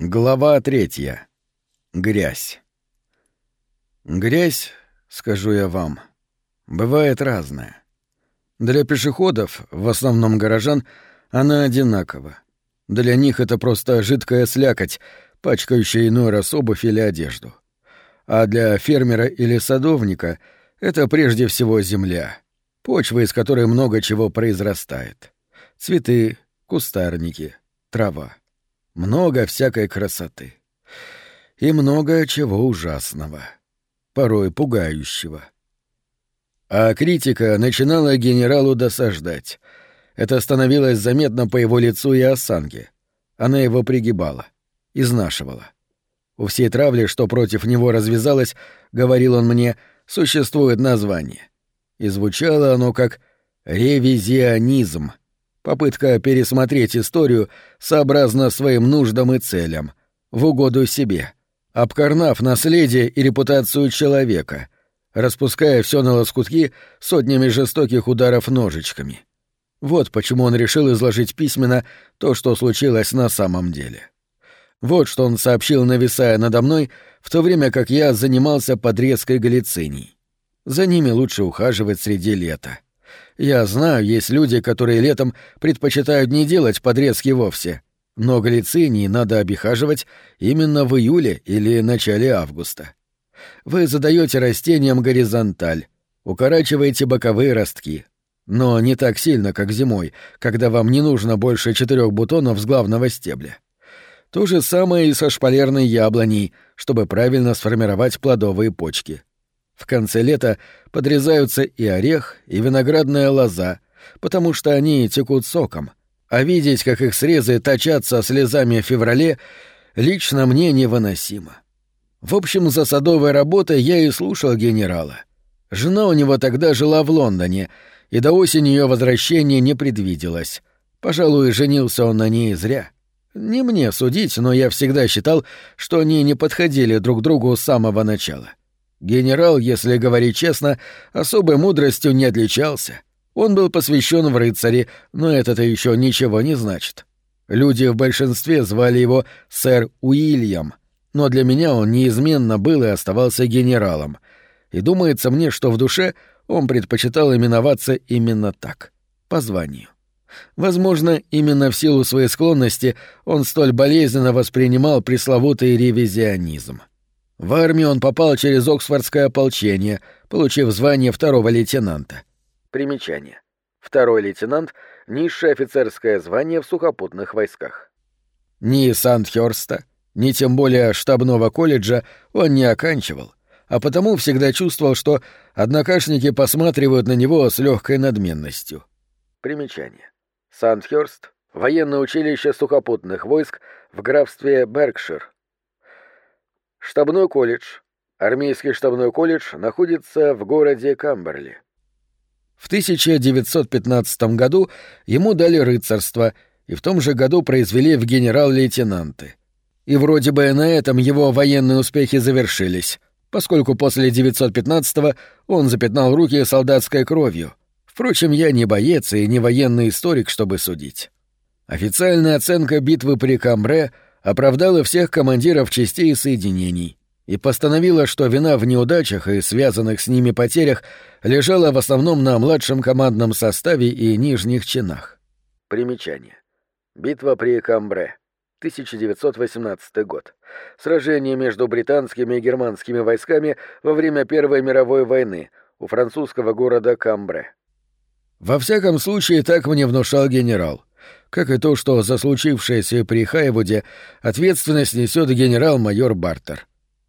Глава третья. Грязь. Грязь, скажу я вам, бывает разная. Для пешеходов, в основном горожан, она одинакова. Для них это просто жидкая слякоть, пачкающая иной раз обувь или одежду. А для фермера или садовника это прежде всего земля, почва, из которой много чего произрастает. Цветы, кустарники, трава много всякой красоты. И много чего ужасного, порой пугающего. А критика начинала генералу досаждать. Это становилось заметно по его лицу и осанке. Она его пригибала, изнашивала. У всей травли, что против него развязалось, говорил он мне, существует название. И звучало оно как «ревизионизм», Попытка пересмотреть историю сообразно своим нуждам и целям, в угоду себе, обкорнав наследие и репутацию человека, распуская все на лоскутки сотнями жестоких ударов ножичками. Вот почему он решил изложить письменно то, что случилось на самом деле. Вот что он сообщил, нависая надо мной, в то время как я занимался подрезкой галициний. За ними лучше ухаживать среди лета. Я знаю, есть люди, которые летом предпочитают не делать подрезки вовсе, но глицинии надо обихаживать именно в июле или начале августа. Вы задаете растениям горизонталь, укорачиваете боковые ростки, но не так сильно, как зимой, когда вам не нужно больше четырех бутонов с главного стебля. То же самое и со шпалерной яблоней, чтобы правильно сформировать плодовые почки. В конце лета подрезаются и орех, и виноградная лоза, потому что они текут соком, а видеть, как их срезы точатся слезами в феврале, лично мне невыносимо. В общем, за садовой работой я и слушал генерала. Жена у него тогда жила в Лондоне, и до осени ее возвращения не предвиделось. Пожалуй, женился он на ней зря. Не мне судить, но я всегда считал, что они не подходили друг другу с самого начала. Генерал, если говорить честно, особой мудростью не отличался. Он был посвящен в рыцари, но это-то еще ничего не значит. Люди в большинстве звали его сэр Уильям, но для меня он неизменно был и оставался генералом. И думается мне, что в душе он предпочитал именоваться именно так, по званию. Возможно, именно в силу своей склонности он столь болезненно воспринимал пресловутый ревизионизм. В армию он попал через Оксфордское ополчение, получив звание второго лейтенанта. Примечание. Второй лейтенант — низшее офицерское звание в сухопутных войсках. Ни Сандхёрста, ни тем более штабного колледжа он не оканчивал, а потому всегда чувствовал, что однокашники посматривают на него с легкой надменностью. Примечание. Сандхёрст — военное училище сухопутных войск в графстве Беркшир, Штабной колледж. Армейский штабной колледж находится в городе Камберли. В 1915 году ему дали рыцарство, и в том же году произвели в генерал-лейтенанты. И вроде бы на этом его военные успехи завершились, поскольку после 915-го он запятнал руки солдатской кровью. Впрочем, я не боец и не военный историк, чтобы судить. Официальная оценка битвы при Камбре — оправдала всех командиров частей и соединений и постановила, что вина в неудачах и связанных с ними потерях лежала в основном на младшем командном составе и нижних чинах. Примечание. Битва при Камбре. 1918 год. Сражение между британскими и германскими войсками во время Первой мировой войны у французского города Камбре. Во всяком случае, так мне внушал генерал как и то, что за случившееся при Хайвуде ответственность несет генерал-майор Бартер.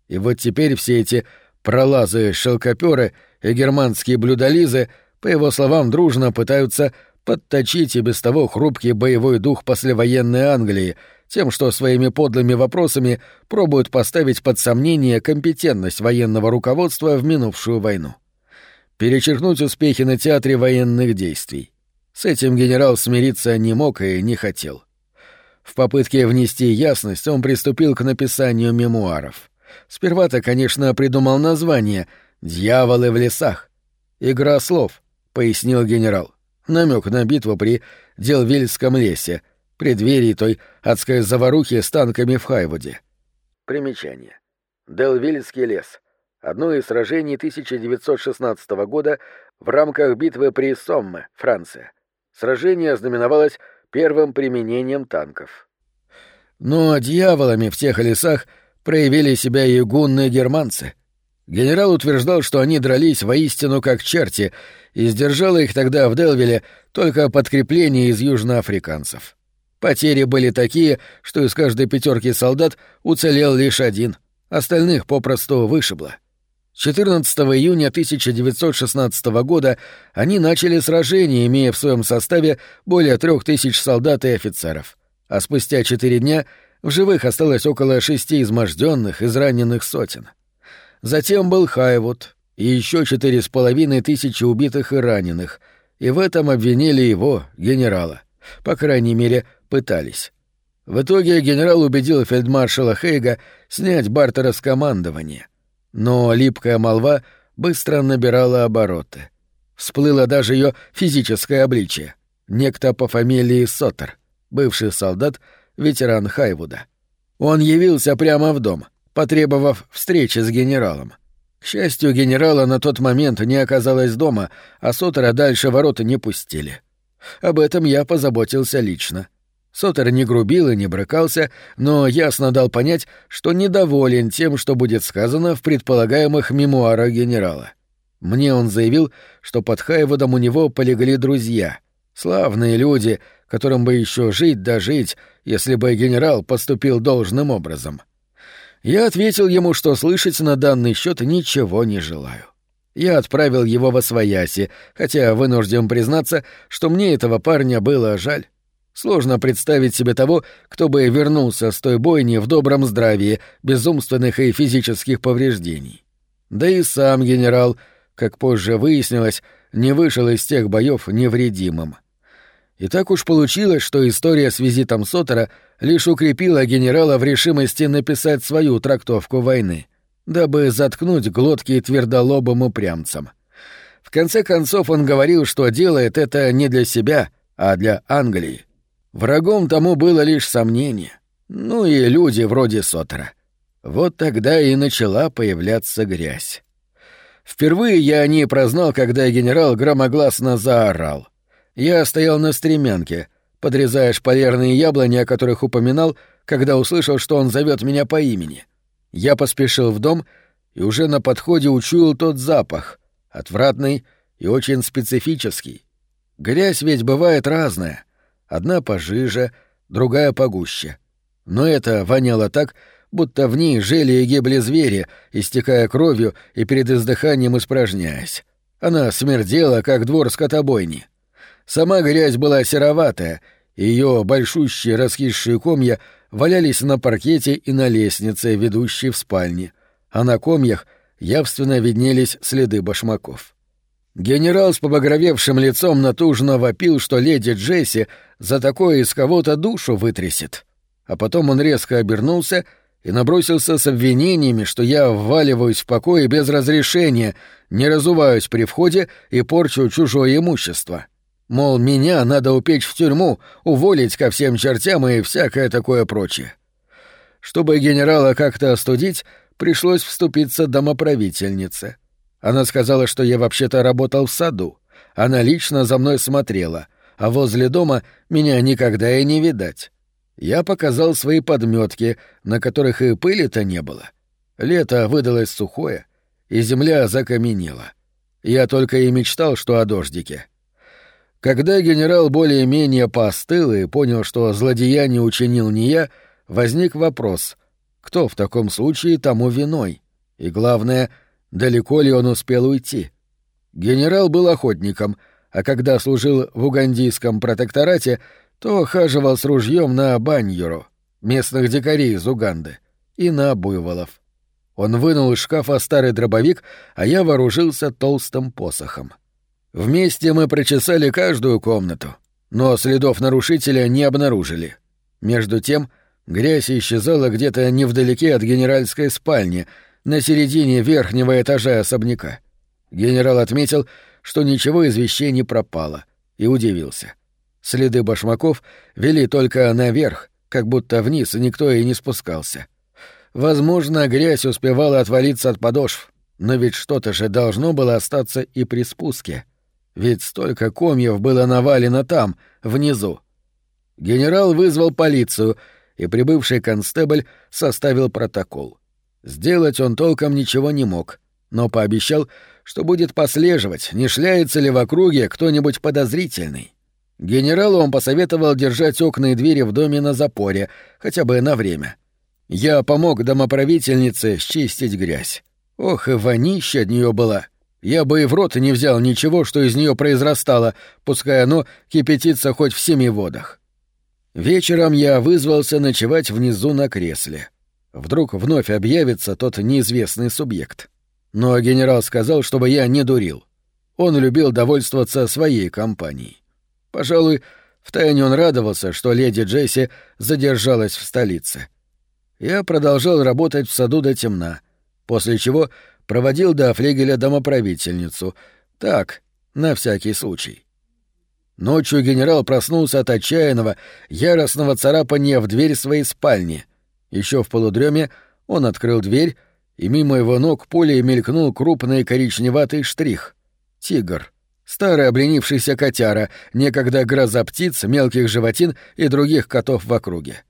И вот теперь все эти пролазы шелкоперы и германские блюдолизы, по его словам, дружно пытаются подточить и без того хрупкий боевой дух послевоенной Англии тем, что своими подлыми вопросами пробуют поставить под сомнение компетентность военного руководства в минувшую войну. Перечеркнуть успехи на театре военных действий с этим генерал смириться не мог и не хотел. В попытке внести ясность он приступил к написанию мемуаров. Сперва-то, конечно, придумал название «Дьяволы в лесах». «Игра слов», — пояснил генерал. Намек на битву при Делвильском лесе. преддверии той адской заварухи с танками в Хайвуде. Примечание. Делвильский лес. Одно из сражений 1916 года в рамках битвы при Сомме, Франция. Сражение знаменовалось первым применением танков. Но дьяволами в тех лесах проявили себя и гунны германцы. Генерал утверждал, что они дрались воистину как черти, и сдержало их тогда в Делвиле только подкрепление из южноафриканцев. Потери были такие, что из каждой пятерки солдат уцелел лишь один, остальных попросту вышибло. 14 июня 1916 года они начали сражение, имея в своем составе более трех тысяч солдат и офицеров. А спустя четыре дня в живых осталось около шести изможденных, израненных сотен. Затем был Хайвуд и еще четыре с половиной тысячи убитых и раненых, и в этом обвинили его, генерала. По крайней мере, пытались. В итоге генерал убедил фельдмаршала Хейга снять Бартера с командования — но липкая молва быстро набирала обороты. Всплыло даже ее физическое обличие. Некто по фамилии Соттер, бывший солдат, ветеран Хайвуда. Он явился прямо в дом, потребовав встречи с генералом. К счастью, генерала на тот момент не оказалось дома, а Соттера дальше ворота не пустили. Об этом я позаботился лично. — Сотер не грубил и не брыкался, но ясно дал понять, что недоволен тем, что будет сказано в предполагаемых мемуарах генерала. Мне он заявил, что под Хайводом у него полегли друзья, славные люди, которым бы еще жить да жить, если бы генерал поступил должным образом. Я ответил ему, что слышать на данный счет ничего не желаю. Я отправил его во свояси, хотя вынужден признаться, что мне этого парня было жаль. Сложно представить себе того, кто бы вернулся с той бойни в добром здравии, без умственных и физических повреждений. Да и сам генерал, как позже выяснилось, не вышел из тех боев невредимым. И так уж получилось, что история с визитом Сотера лишь укрепила генерала в решимости написать свою трактовку войны, дабы заткнуть глотки твердолобым упрямцам. В конце концов он говорил, что делает это не для себя, а для Англии. Врагом тому было лишь сомнение. Ну и люди вроде Сотера. Вот тогда и начала появляться грязь. Впервые я о ней прознал, когда генерал громогласно заорал. Я стоял на стремянке, подрезая шпалерные яблони, о которых упоминал, когда услышал, что он зовет меня по имени. Я поспешил в дом и уже на подходе учуял тот запах, отвратный и очень специфический. Грязь ведь бывает разная — Одна пожиже, другая погуще. Но это воняло так, будто в ней жили и гибли звери, истекая кровью и перед издыханием испражняясь. Она смердела, как двор скотобойни. Сама грязь была сероватая, ее большущие раскисшие комья валялись на паркете и на лестнице, ведущей в спальне, а на комьях явственно виднелись следы башмаков. Генерал с побагровевшим лицом натужно вопил, что леди Джесси за такое из кого-то душу вытрясет. А потом он резко обернулся и набросился с обвинениями, что я вваливаюсь в покой без разрешения, не разуваюсь при входе и порчу чужое имущество. Мол, меня надо упечь в тюрьму, уволить ко всем чертям и всякое такое прочее. Чтобы генерала как-то остудить, пришлось вступиться домоправительнице — она сказала, что я вообще-то работал в саду. Она лично за мной смотрела, а возле дома меня никогда и не видать. Я показал свои подметки, на которых и пыли-то не было. Лето выдалось сухое, и земля закаменела. Я только и мечтал, что о дождике. Когда генерал более-менее поостыл и понял, что злодеяние учинил не я, возник вопрос, кто в таком случае тому виной? И главное — Далеко ли он успел уйти? Генерал был охотником, а когда служил в угандийском протекторате, то хаживал с ружьем на баньюру, местных дикарей из Уганды, и на буйволов. Он вынул из шкафа старый дробовик, а я вооружился толстым посохом. Вместе мы прочесали каждую комнату, но следов нарушителя не обнаружили. Между тем, грязь исчезала где-то невдалеке от генеральской спальни — на середине верхнего этажа особняка. Генерал отметил, что ничего из вещей не пропало, и удивился. Следы башмаков вели только наверх, как будто вниз никто и не спускался. Возможно, грязь успевала отвалиться от подошв, но ведь что-то же должно было остаться и при спуске. Ведь столько комьев было навалено там, внизу. Генерал вызвал полицию, и прибывший констебль составил протокол. Сделать он толком ничего не мог, но пообещал, что будет послеживать, не шляется ли в округе кто-нибудь подозрительный. Генералу он посоветовал держать окна и двери в доме на запоре, хотя бы на время. Я помог домоправительнице счистить грязь. Ох, и вонища от нее была. Я бы и в рот не взял ничего, что из нее произрастало, пускай оно кипятится хоть в семи водах. Вечером я вызвался ночевать внизу на кресле. Вдруг вновь объявится тот неизвестный субъект. Но генерал сказал, чтобы я не дурил. Он любил довольствоваться своей компанией. Пожалуй, втайне он радовался, что леди Джесси задержалась в столице. Я продолжал работать в саду до темна, после чего проводил до флегеля домоправительницу. Так, на всякий случай. Ночью генерал проснулся от отчаянного, яростного царапания в дверь своей спальни. Еще в полудреме он открыл дверь, и мимо его ног пулей мелькнул крупный коричневатый штрих — тигр — Старый обленившийся котяра, некогда гроза птиц, мелких животин и других котов в округе.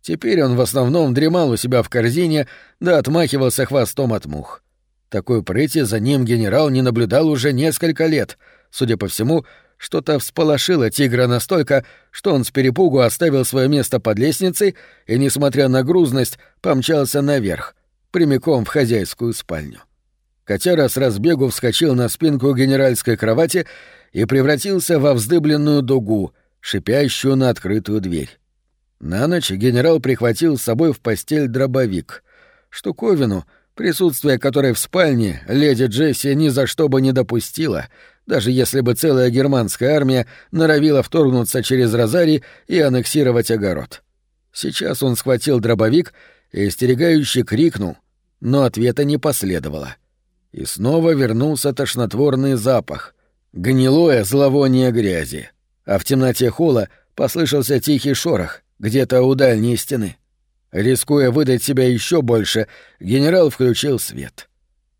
Теперь он в основном дремал у себя в корзине, да отмахивался хвостом от мух. Такой прыти за ним генерал не наблюдал уже несколько лет. Судя по всему, что-то всполошило тигра настолько, что он с перепугу оставил свое место под лестницей и, несмотря на грузность, помчался наверх, прямиком в хозяйскую спальню. Котяра с разбегу вскочил на спинку генеральской кровати и превратился во вздыбленную дугу, шипящую на открытую дверь. На ночь генерал прихватил с собой в постель дробовик. Штуковину, присутствие которой в спальне леди Джесси ни за что бы не допустила, даже если бы целая германская армия норовила вторгнуться через Розари и аннексировать огород. Сейчас он схватил дробовик и истерегающе крикнул, но ответа не последовало — и снова вернулся тошнотворный запах, гнилое зловоние грязи. А в темноте холла послышался тихий шорох где-то у дальней стены. Рискуя выдать себя еще больше, генерал включил свет.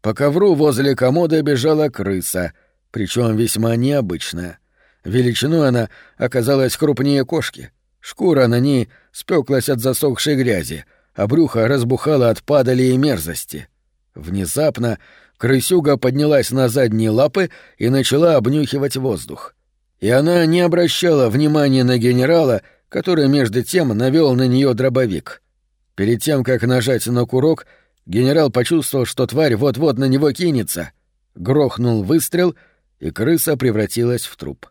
По ковру возле комода бежала крыса, причем весьма необычная. Величиной она оказалась крупнее кошки. Шкура на ней спеклась от засохшей грязи, а брюхо разбухало от падали и мерзости. Внезапно крысюга поднялась на задние лапы и начала обнюхивать воздух. И она не обращала внимания на генерала, который между тем навел на нее дробовик. Перед тем, как нажать на курок, генерал почувствовал, что тварь вот-вот на него кинется. Грохнул выстрел, и крыса превратилась в труп.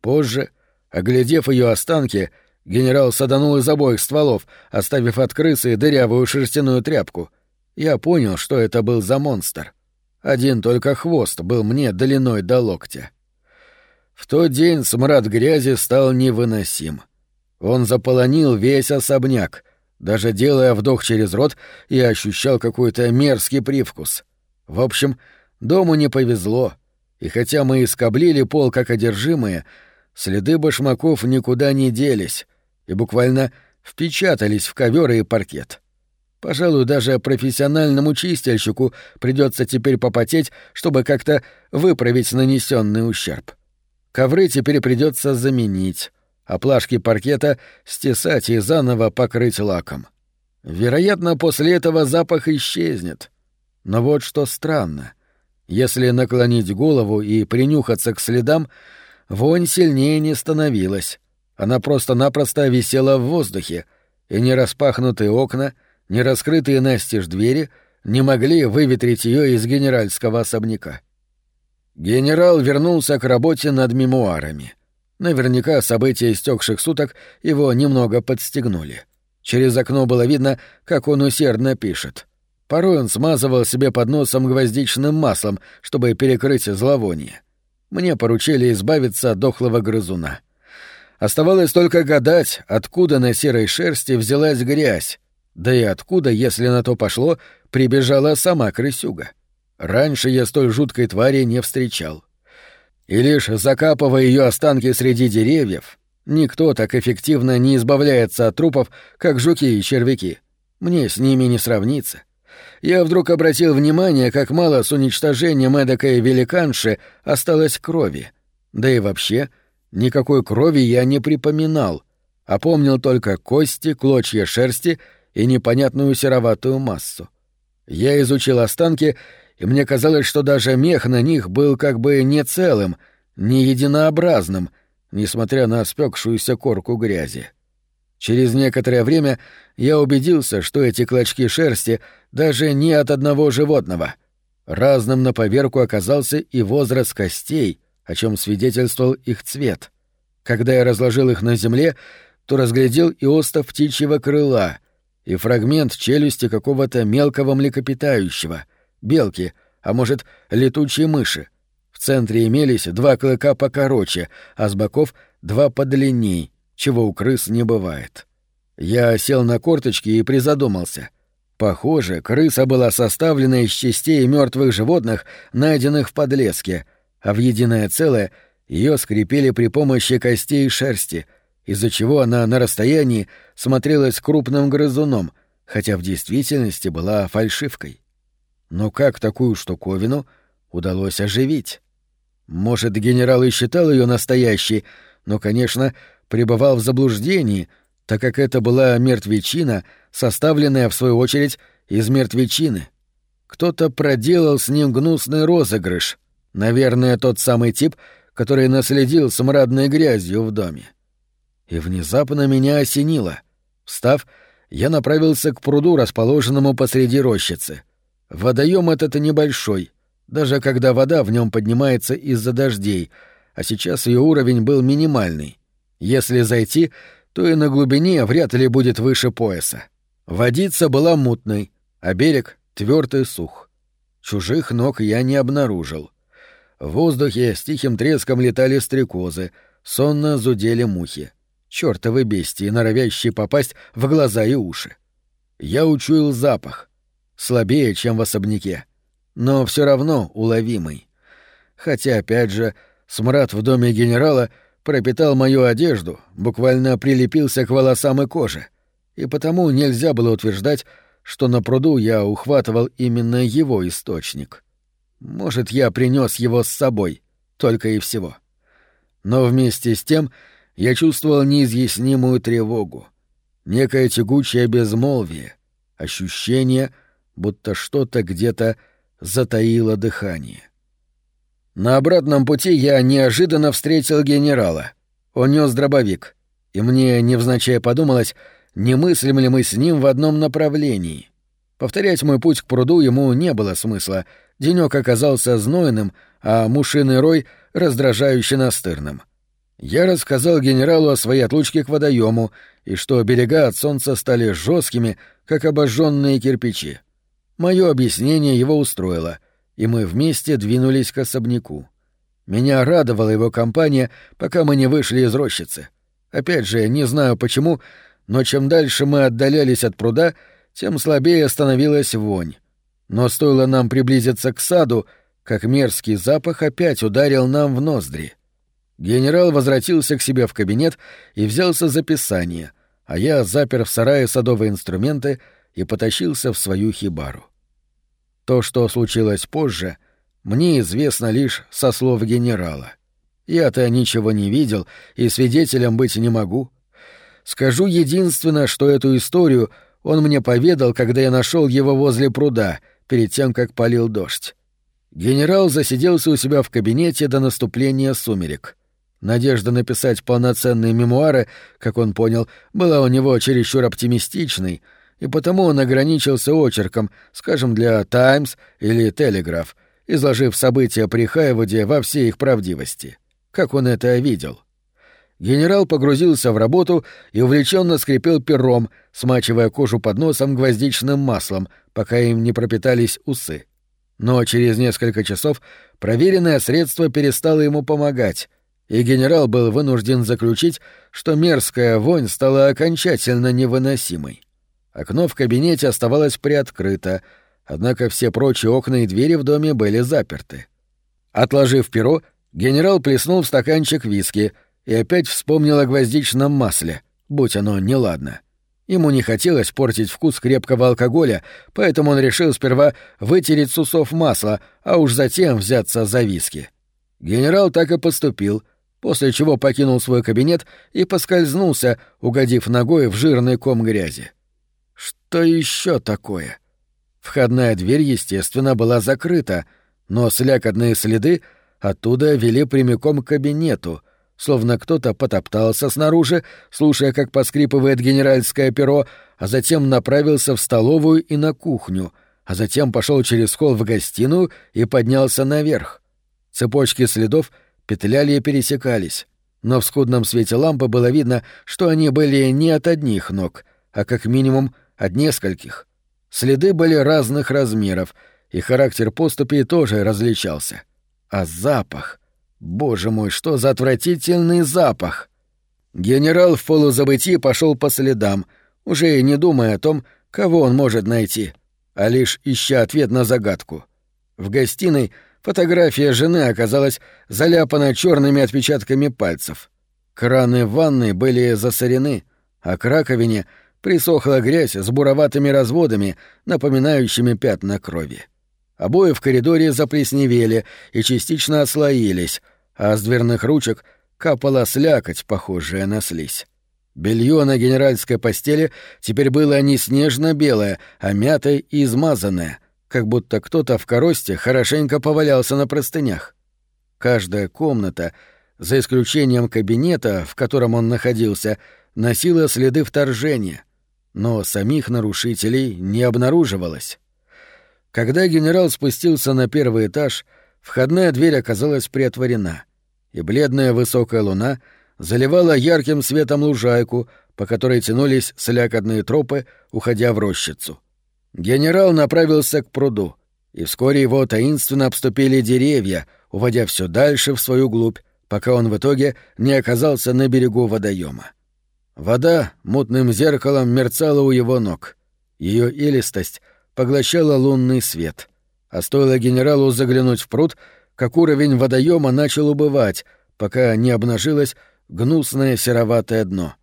Позже, оглядев ее останки, генерал саданул из обоих стволов, оставив от крысы дырявую шерстяную тряпку. Я понял, что это был за монстр. Один только хвост был мне длиной до локтя. В тот день смрад грязи стал невыносим. Он заполонил весь особняк. Даже делая вдох через рот, я ощущал какой-то мерзкий привкус. В общем, дому не повезло. И хотя мы искоблили пол как одержимые, следы башмаков никуда не делись и буквально впечатались в ковер и паркет. Пожалуй, даже профессиональному чистильщику придется теперь попотеть, чтобы как-то выправить нанесенный ущерб. Ковры теперь придется заменить, а плашки паркета стесать и заново покрыть лаком. Вероятно, после этого запах исчезнет. Но вот что странно. Если наклонить голову и принюхаться к следам, вонь сильнее не становилась. Она просто-напросто висела в воздухе, и нераспахнутые окна — нераскрытые настежь двери не могли выветрить ее из генеральского особняка. Генерал вернулся к работе над мемуарами. Наверняка события истекших суток его немного подстегнули. Через окно было видно, как он усердно пишет. Порой он смазывал себе под носом гвоздичным маслом, чтобы перекрыть зловоние. Мне поручили избавиться от дохлого грызуна. Оставалось только гадать, откуда на серой шерсти взялась грязь, да и откуда, если на то пошло, прибежала сама крысюга? Раньше я столь жуткой твари не встречал. И лишь закапывая ее останки среди деревьев, Никто так эффективно не избавляется от трупов, как жуки и червяки. Мне с ними не сравниться. Я вдруг обратил внимание, как мало с уничтожением эдакой великанши осталось крови. Да и вообще, никакой крови я не припоминал, а помнил только кости, клочья шерсти и непонятную сероватую массу. Я изучил останки, и мне казалось, что даже мех на них был как бы не целым, не единообразным, несмотря на спекшуюся корку грязи. Через некоторое время я убедился, что эти клочки шерсти даже не от одного животного. Разным на поверку оказался и возраст костей, о чем свидетельствовал их цвет. Когда я разложил их на земле, то разглядел и остов птичьего крыла, и фрагмент челюсти какого-то мелкого млекопитающего, белки, а может, летучей мыши. В центре имелись два клыка покороче, а с боков — два подлинней, чего у крыс не бывает. Я сел на корточки и призадумался. Похоже, крыса была составлена из частей мертвых животных, найденных в подлеске, а в единое целое ее скрепили при помощи костей и шерсти, из-за чего она на расстоянии смотрелась крупным грызуном, хотя в действительности была фальшивкой. Но как такую штуковину удалось оживить? Может, генерал и считал ее настоящей, но, конечно, пребывал в заблуждении, так как это была мертвечина, составленная, в свою очередь, из мертвечины. Кто-то проделал с ним гнусный розыгрыш. Наверное, тот самый тип, который наследил смрадной грязью в доме. И внезапно меня осенило. Встав, я направился к пруду, расположенному посреди рощицы. Водоем этот небольшой, даже когда вода в нем поднимается из-за дождей, а сейчас ее уровень был минимальный. Если зайти, то и на глубине вряд ли будет выше пояса. Водица была мутной, а берег — твердый сух. Чужих ног я не обнаружил. В воздухе с тихим треском летали стрекозы, сонно зудели мухи. Чёртовы бестии, норовящие попасть в глаза и уши. Я учуял запах. Слабее, чем в особняке. Но все равно уловимый. Хотя, опять же, смрад в доме генерала — пропитал мою одежду, буквально прилепился к волосам и коже, и потому нельзя было утверждать, что на пруду я ухватывал именно его источник. Может, я принес его с собой, только и всего. Но вместе с тем я чувствовал неизъяснимую тревогу, некое тягучее безмолвие, ощущение, будто что-то где-то затаило дыхание. На обратном пути я неожиданно встретил генерала. Он нес дробовик, и мне невзначай подумалось, не мыслим ли мы с ним в одном направлении. Повторять мой путь к пруду ему не было смысла. Денёк оказался знойным, а мушиный рой — раздражающе настырным. Я рассказал генералу о своей отлучке к водоему и что берега от солнца стали жесткими, как обожженные кирпичи. Мое объяснение его устроило — и мы вместе двинулись к особняку. Меня радовала его компания, пока мы не вышли из рощицы. Опять же, не знаю почему, но чем дальше мы отдалялись от пруда, тем слабее становилась вонь. Но стоило нам приблизиться к саду, как мерзкий запах опять ударил нам в ноздри. Генерал возвратился к себе в кабинет и взялся за писание, а я запер в сарае садовые инструменты и потащился в свою хибару. То, что случилось позже, мне известно лишь со слов генерала. Я-то ничего не видел и свидетелем быть не могу. Скажу единственное, что эту историю он мне поведал, когда я нашел его возле пруда, перед тем, как полил дождь. Генерал засиделся у себя в кабинете до наступления сумерек. Надежда написать полноценные мемуары, как он понял, была у него чересчур оптимистичной — и потому он ограничился очерком, скажем, для «Таймс» или «Телеграф», изложив события при Хайвуде во всей их правдивости. Как он это видел? Генерал погрузился в работу и увлеченно скрипел пером, смачивая кожу под носом гвоздичным маслом, пока им не пропитались усы. Но через несколько часов проверенное средство перестало ему помогать, и генерал был вынужден заключить, что мерзкая вонь стала окончательно невыносимой. Окно в кабинете оставалось приоткрыто, однако все прочие окна и двери в доме были заперты. Отложив перо, генерал плеснул в стаканчик виски и опять вспомнил о гвоздичном масле, будь оно неладно. Ему не хотелось портить вкус крепкого алкоголя, поэтому он решил сперва вытереть с усов масло, а уж затем взяться за виски. Генерал так и поступил, после чего покинул свой кабинет и поскользнулся, угодив ногой в жирный ком грязи. Что еще такое? Входная дверь, естественно, была закрыта, но слякотные следы оттуда вели прямиком к кабинету, словно кто-то потоптался снаружи, слушая, как поскрипывает генеральское перо, а затем направился в столовую и на кухню, а затем пошел через холл в гостиную и поднялся наверх. Цепочки следов петляли и пересекались, но в скудном свете лампы было видно, что они были не от одних ног, а как минимум от нескольких. Следы были разных размеров, и характер поступи тоже различался. А запах... Боже мой, что за отвратительный запах! Генерал в полузабытии пошел по следам, уже и не думая о том, кого он может найти, а лишь ища ответ на загадку. В гостиной фотография жены оказалась заляпана черными отпечатками пальцев. Краны в ванной были засорены, а к раковине присохла грязь с буроватыми разводами, напоминающими пятна крови. Обои в коридоре заплесневели и частично отслоились, а с дверных ручек капала слякоть, похожая на слизь. Белье на генеральской постели теперь было не снежно-белое, а мятое и измазанное, как будто кто-то в коросте хорошенько повалялся на простынях. Каждая комната, за исключением кабинета, в котором он находился, носила следы вторжения, но самих нарушителей не обнаруживалось. Когда генерал спустился на первый этаж, входная дверь оказалась приотворена, и бледная высокая луна заливала ярким светом лужайку, по которой тянулись слякотные тропы, уходя в рощицу. Генерал направился к пруду, и вскоре его таинственно обступили деревья, уводя все дальше в свою глубь, пока он в итоге не оказался на берегу водоема. Вода мутным зеркалом мерцала у его ног. Ее илистость — поглощала лунный свет. А стоило генералу заглянуть в пруд, как уровень водоема начал убывать, пока не обнажилось гнусное сероватое дно.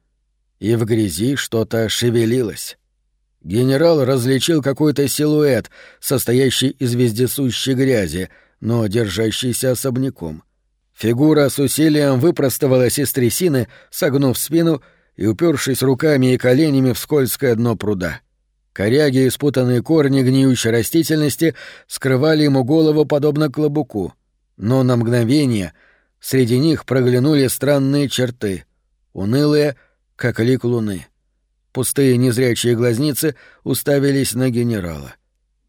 И в грязи что-то шевелилось. Генерал различил какой-то силуэт, состоящий из вездесущей грязи, но держащийся особняком. Фигура с усилием выпростовалась из трясины, согнув спину и упершись руками и коленями в скользкое дно пруда. Коряги и спутанные корни гниющей растительности скрывали ему голову подобно клобуку. Но на мгновение среди них проглянули странные черты, унылые, как лик луны. Пустые незрячие глазницы уставились на генерала.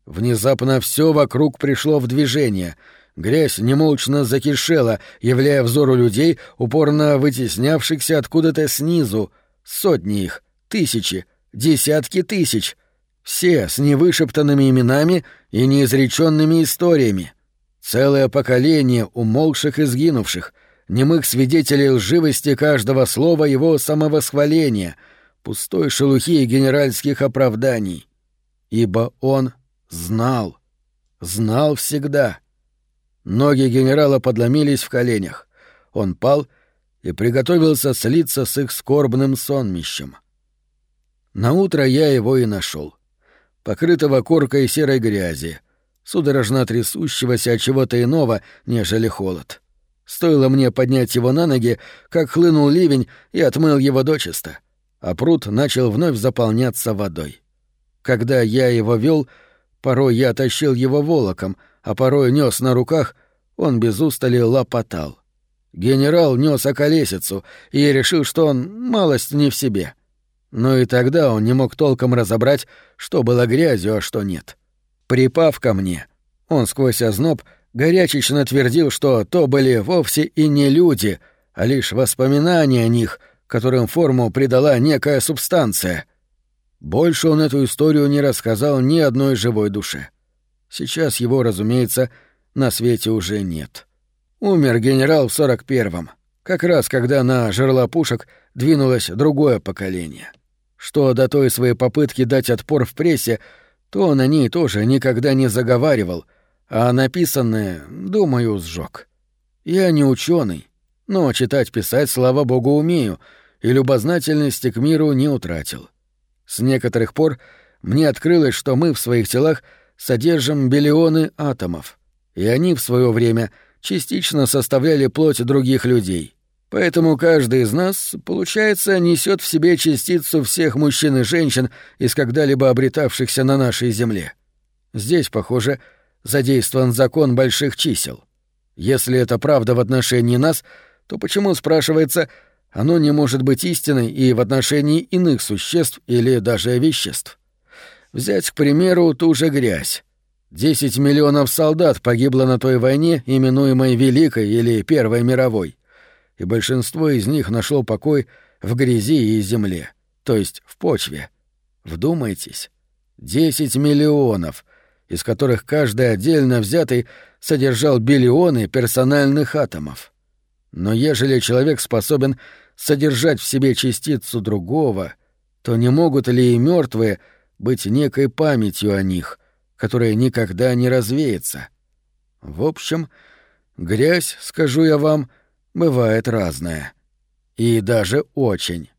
Внезапно все вокруг пришло в движение. Грязь немолчно закишела, являя взору людей, упорно вытеснявшихся откуда-то снизу. Сотни их, тысячи, десятки тысяч — все с невышептанными именами и неизреченными историями. Целое поколение умолкших и сгинувших, немых свидетелей лживости каждого слова его самовосхваления, пустой шелухи генеральских оправданий. Ибо он знал, знал всегда. Ноги генерала подломились в коленях. Он пал и приготовился слиться с их скорбным сонмищем. Наутро я его и нашел покрытого коркой серой грязи, судорожно трясущегося от чего-то иного, нежели холод. Стоило мне поднять его на ноги, как хлынул ливень и отмыл его дочисто, а пруд начал вновь заполняться водой. Когда я его вел, порой я тащил его волоком, а порой нес на руках, он без устали лопотал. Генерал нес околесицу, и решил, что он малость не в себе — но и тогда он не мог толком разобрать, что было грязью, а что нет. Припав ко мне, он сквозь озноб горячечно твердил, что то были вовсе и не люди, а лишь воспоминания о них, которым форму придала некая субстанция. Больше он эту историю не рассказал ни одной живой душе. Сейчас его, разумеется, на свете уже нет. Умер генерал в сорок первом, как раз когда на жерла пушек двинулось другое поколение. Что до той своей попытки дать отпор в прессе, то он о ней тоже никогда не заговаривал, а написанное, думаю, сжег. Я не ученый, Но читать, писать, слава богу, умею, и любознательности к миру не утратил. С некоторых пор мне открылось, что мы в своих телах содержим биллионы атомов, и они в свое время частично составляли плоть других людей. Поэтому каждый из нас, получается, несет в себе частицу всех мужчин и женщин из когда-либо обретавшихся на нашей земле. Здесь, похоже, задействован закон больших чисел. Если это правда в отношении нас, то почему, спрашивается, оно не может быть истиной и в отношении иных существ или даже веществ? Взять, к примеру, ту же грязь. Десять миллионов солдат погибло на той войне, именуемой Великой или Первой мировой и большинство из них нашло покой в грязи и земле, то есть в почве. Вдумайтесь, десять миллионов, из которых каждый отдельно взятый содержал биллионы персональных атомов. Но ежели человек способен содержать в себе частицу другого, то не могут ли и мертвые быть некой памятью о них, которая никогда не развеется? В общем, грязь, скажу я вам, — бывает разное. И даже очень.